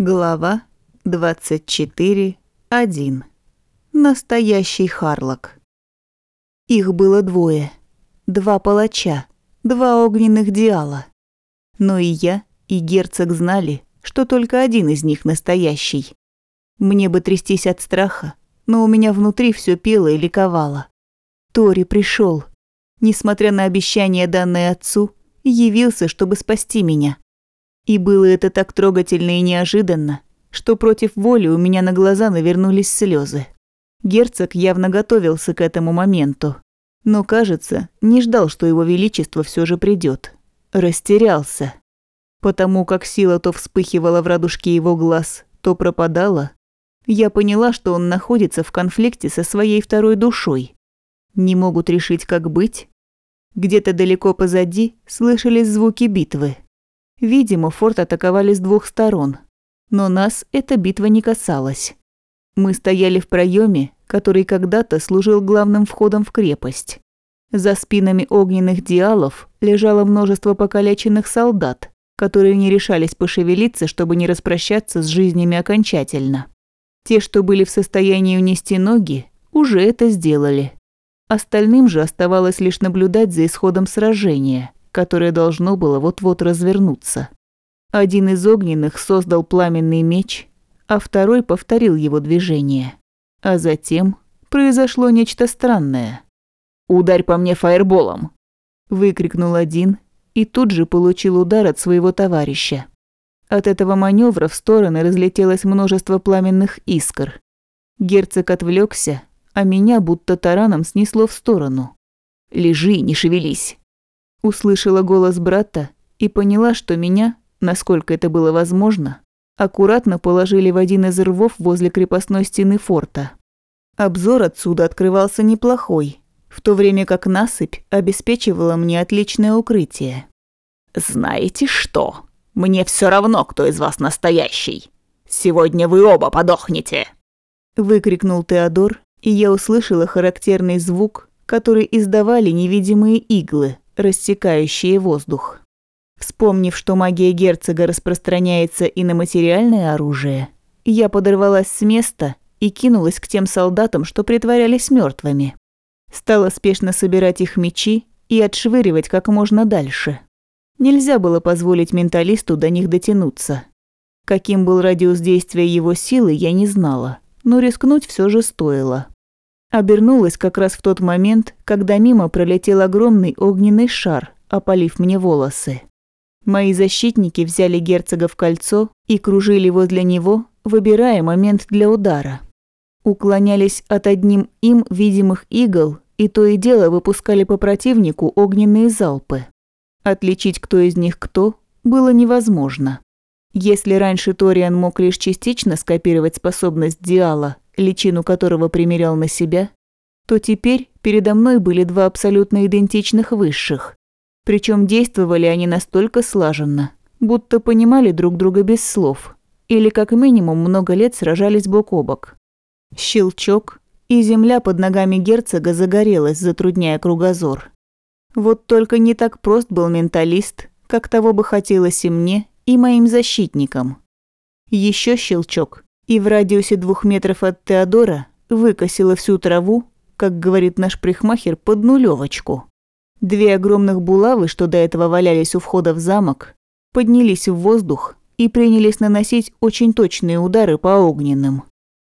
Глава 24.1. Настоящий Харлок. Их было двое. Два палача, два огненных диала. Но и я, и герцог знали, что только один из них настоящий. Мне бы трястись от страха, но у меня внутри все пело и ликовало. Тори пришел, несмотря на обещание, данное отцу, явился, чтобы спасти меня. И было это так трогательно и неожиданно, что против воли у меня на глаза навернулись слезы. Герцог явно готовился к этому моменту, но, кажется, не ждал, что его величество все же придет. Растерялся. Потому как сила то вспыхивала в радужке его глаз, то пропадала, я поняла, что он находится в конфликте со своей второй душой. Не могут решить, как быть. Где-то далеко позади слышались звуки битвы. Видимо, форт атаковали с двух сторон, но нас эта битва не касалась. Мы стояли в проеме, который когда-то служил главным входом в крепость. За спинами огненных диалов лежало множество покалеченных солдат, которые не решались пошевелиться, чтобы не распрощаться с жизнями окончательно. Те, что были в состоянии унести ноги, уже это сделали. Остальным же оставалось лишь наблюдать за исходом сражения – которое должно было вот-вот развернуться. Один из огненных создал пламенный меч, а второй повторил его движение. А затем произошло нечто странное. «Ударь по мне фаерболом!» – выкрикнул один и тут же получил удар от своего товарища. От этого маневра в стороны разлетелось множество пламенных искр. Герцог отвлекся, а меня будто тараном снесло в сторону. «Лежи, не шевелись!» Услышала голос брата и поняла, что меня, насколько это было возможно, аккуратно положили в один из рвов возле крепостной стены форта. Обзор отсюда открывался неплохой, в то время как насыпь обеспечивала мне отличное укрытие. «Знаете что? Мне все равно, кто из вас настоящий. Сегодня вы оба подохнете!» Выкрикнул Теодор, и я услышала характерный звук, который издавали невидимые иглы, рассекающие воздух. Вспомнив, что магия герцога распространяется и на материальное оружие, я подорвалась с места и кинулась к тем солдатам, что притворялись мертвыми. Стала спешно собирать их мечи и отшвыривать как можно дальше. Нельзя было позволить менталисту до них дотянуться. Каким был радиус действия его силы, я не знала, но рискнуть все же стоило. Обернулась как раз в тот момент, когда мимо пролетел огромный огненный шар, опалив мне волосы. Мои защитники взяли герцога в кольцо и кружили возле него, выбирая момент для удара. Уклонялись от одним им видимых игл и то и дело выпускали по противнику огненные залпы. Отличить, кто из них кто, было невозможно. Если раньше Ториан мог лишь частично скопировать способность Диала личину которого примерял на себя, то теперь передо мной были два абсолютно идентичных высших. Причем действовали они настолько слаженно, будто понимали друг друга без слов, или как минимум много лет сражались бок о бок. Щелчок, и земля под ногами герцога загорелась, затрудняя кругозор. Вот только не так прост был менталист, как того бы хотелось и мне, и моим защитникам. Еще щелчок, и в радиусе двух метров от Теодора выкосила всю траву, как говорит наш прихмахер, под нулевочку. Две огромных булавы, что до этого валялись у входа в замок, поднялись в воздух и принялись наносить очень точные удары по огненным.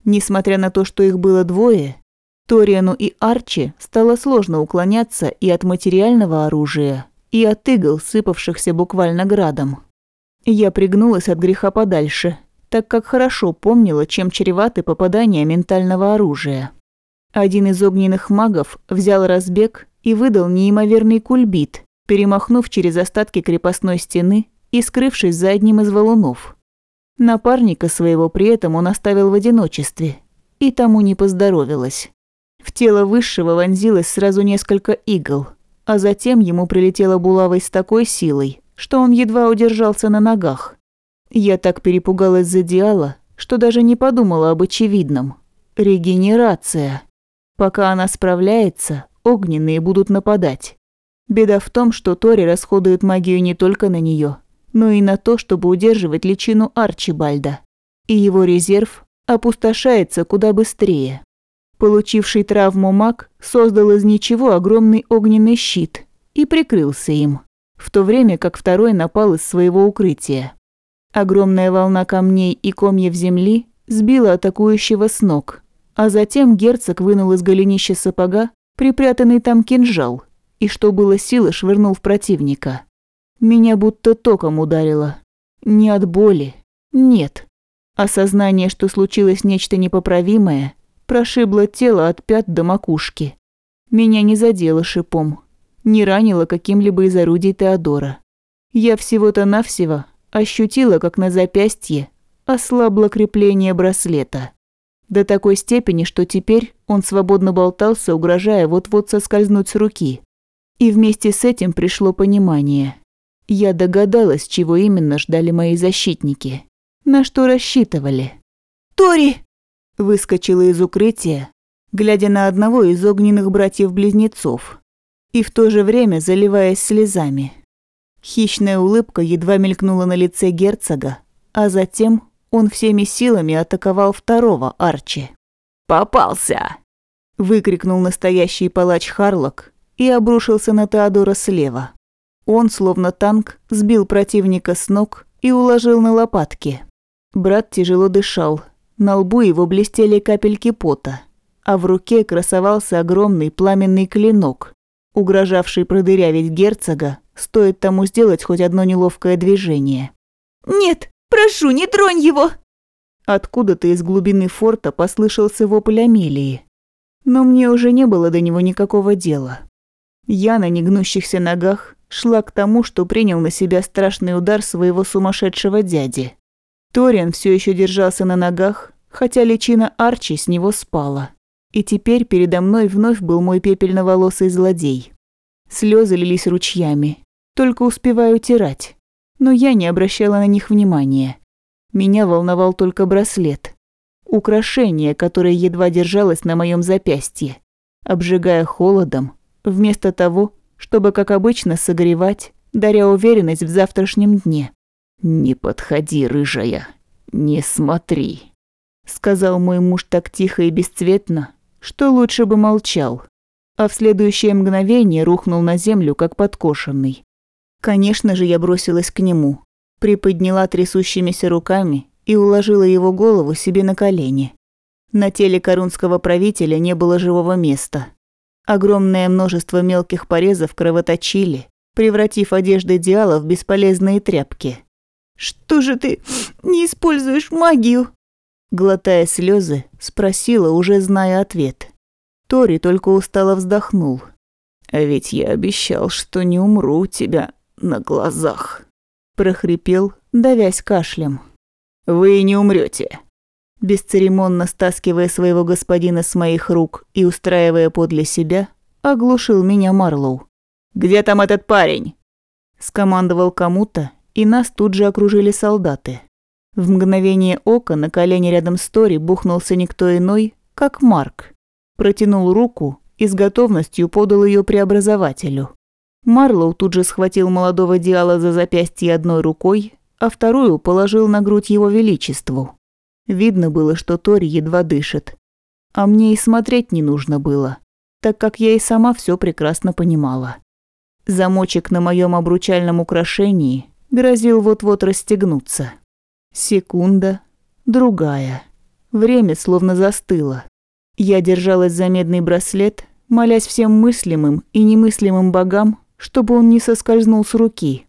Несмотря на то, что их было двое, Ториану и Арчи стало сложно уклоняться и от материального оружия, и от игл, сыпавшихся буквально градом. Я пригнулась от греха подальше – так как хорошо помнила, чем чреваты попадания ментального оружия. Один из огненных магов взял разбег и выдал неимоверный кульбит, перемахнув через остатки крепостной стены и скрывшись за одним из валунов. Напарника своего при этом он оставил в одиночестве, и тому не поздоровилось. В тело высшего вонзилось сразу несколько игл, а затем ему прилетела булавой с такой силой, что он едва удержался на ногах. Я так перепугалась за Диала, что даже не подумала об очевидном. Регенерация. Пока она справляется, огненные будут нападать. Беда в том, что Тори расходует магию не только на нее, но и на то, чтобы удерживать личину Арчибальда, и его резерв опустошается куда быстрее. Получивший травму маг создал из ничего огромный огненный щит и прикрылся им, в то время как второй напал из своего укрытия. Огромная волна камней и комьев земли сбила атакующего с ног, а затем герцог вынул из голенища сапога припрятанный там кинжал и, что было силы, швырнул в противника. Меня будто током ударило. Не от боли. Нет. Осознание, что случилось нечто непоправимое, прошибло тело от пят до макушки. Меня не задело шипом, не ранило каким-либо из орудий Теодора. Я всего-то навсего ощутила, как на запястье ослабло крепление браслета. До такой степени, что теперь он свободно болтался, угрожая вот-вот соскользнуть с руки. И вместе с этим пришло понимание. Я догадалась, чего именно ждали мои защитники. На что рассчитывали. «Тори!» Выскочила из укрытия, глядя на одного из огненных братьев-близнецов. И в то же время заливаясь слезами. Хищная улыбка едва мелькнула на лице герцога, а затем он всеми силами атаковал второго Арчи. «Попался!» – выкрикнул настоящий палач Харлок и обрушился на Теодора слева. Он, словно танк, сбил противника с ног и уложил на лопатки. Брат тяжело дышал, на лбу его блестели капельки пота, а в руке красовался огромный пламенный клинок, угрожавший продырявить герцога, стоит тому сделать хоть одно неловкое движение. «Нет, прошу, не тронь его!» Откуда-то из глубины форта послышался вопль Амелии. Но мне уже не было до него никакого дела. Я на негнущихся ногах шла к тому, что принял на себя страшный удар своего сумасшедшего дяди. Ториан все еще держался на ногах, хотя личина Арчи с него спала. И теперь передо мной вновь был мой пепельноволосый злодей. Слезы лились ручьями, только успеваю утирать. Но я не обращала на них внимания. Меня волновал только браслет. Украшение, которое едва держалось на моем запястье, обжигая холодом, вместо того, чтобы, как обычно, согревать, даря уверенность в завтрашнем дне. «Не подходи, рыжая, не смотри», — сказал мой муж так тихо и бесцветно, что лучше бы молчал, а в следующее мгновение рухнул на землю, как подкошенный. Конечно же, я бросилась к нему, приподняла трясущимися руками и уложила его голову себе на колени. На теле корунского правителя не было живого места. Огромное множество мелких порезов кровоточили, превратив одежды Диала в бесполезные тряпки. «Что же ты не используешь магию?» Глотая слезы, спросила, уже зная ответ. Тори только устало вздохнул. «А ведь я обещал, что не умру у тебя на глазах», прохрипел, давясь кашлем. «Вы не умрете бесцеремонно стаскивая своего господина с моих рук и устраивая подле себя, оглушил меня Марлоу. «Где там этот парень?» Скомандовал кому-то, и нас тут же окружили солдаты. В мгновение ока на колени рядом с Тори бухнулся никто иной, как Марк. Протянул руку и с готовностью подал ее преобразователю. Марлоу тут же схватил молодого Диала за запястье одной рукой, а вторую положил на грудь его величеству. Видно было, что Тори едва дышит. А мне и смотреть не нужно было, так как я и сама все прекрасно понимала. Замочек на моем обручальном украшении грозил вот-вот расстегнуться. Секунда, другая. Время словно застыло. Я держалась за медный браслет, молясь всем мыслимым и немыслимым богам, чтобы он не соскользнул с руки.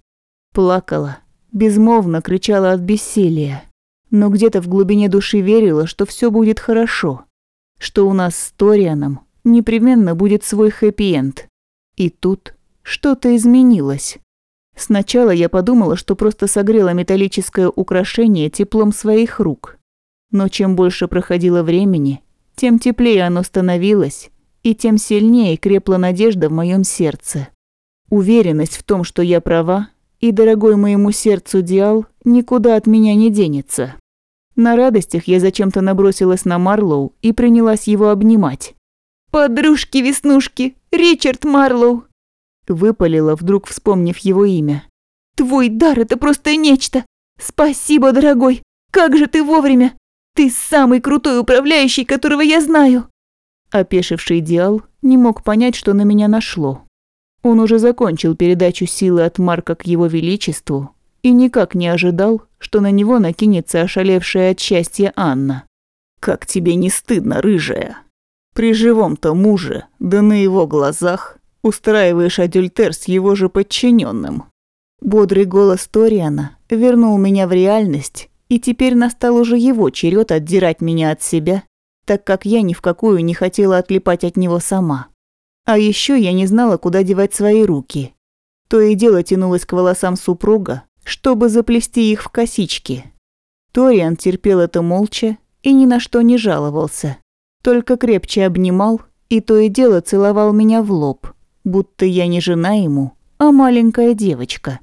Плакала, безмолвно кричала от бессилия но где-то в глубине души верила, что все будет хорошо, что у нас с Торианом непременно будет свой хэппи-энд. И тут что-то изменилось. Сначала я подумала, что просто согрела металлическое украшение теплом своих рук. Но чем больше проходило времени, тем теплее оно становилось, и тем сильнее крепла надежда в моем сердце. Уверенность в том, что я права, и дорогой моему сердцу Диал никуда от меня не денется. На радостях я зачем-то набросилась на Марлоу и принялась его обнимать. «Подружки-веснушки! Ричард Марлоу!» Выпалила, вдруг вспомнив его имя. «Твой дар – это просто нечто! Спасибо, дорогой! Как же ты вовремя! Ты самый крутой управляющий, которого я знаю!» Опешивший идеал не мог понять, что на меня нашло. Он уже закончил передачу силы от Марка к его величеству и никак не ожидал, что на него накинется ошалевшая от счастья Анна. «Как тебе не стыдно, рыжая? При живом-то муже, да на его глазах, устраиваешь адюльтер с его же подчиненным. Бодрый голос Ториана вернул меня в реальность, и теперь настал уже его черед отдирать меня от себя, так как я ни в какую не хотела отлипать от него сама. А еще я не знала, куда девать свои руки. То и дело тянулось к волосам супруга, чтобы заплести их в косички. Ториан терпел это молча и ни на что не жаловался, только крепче обнимал и то и дело целовал меня в лоб, будто я не жена ему, а маленькая девочка.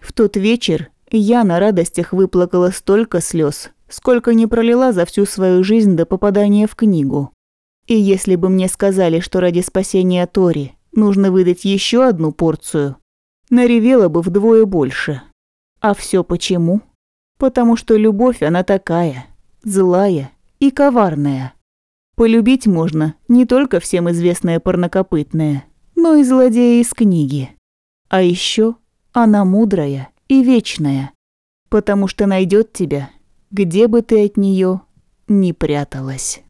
В тот вечер я на радостях выплакала столько слез, сколько не пролила за всю свою жизнь до попадания в книгу. И если бы мне сказали, что ради спасения Тори нужно выдать еще одну порцию, наревела бы вдвое больше. А все почему? Потому что любовь она такая, злая и коварная. Полюбить можно не только всем известное порнокопытное, но и злодея из книги. А еще она мудрая и вечная, потому что найдет тебя, где бы ты от нее ни пряталась.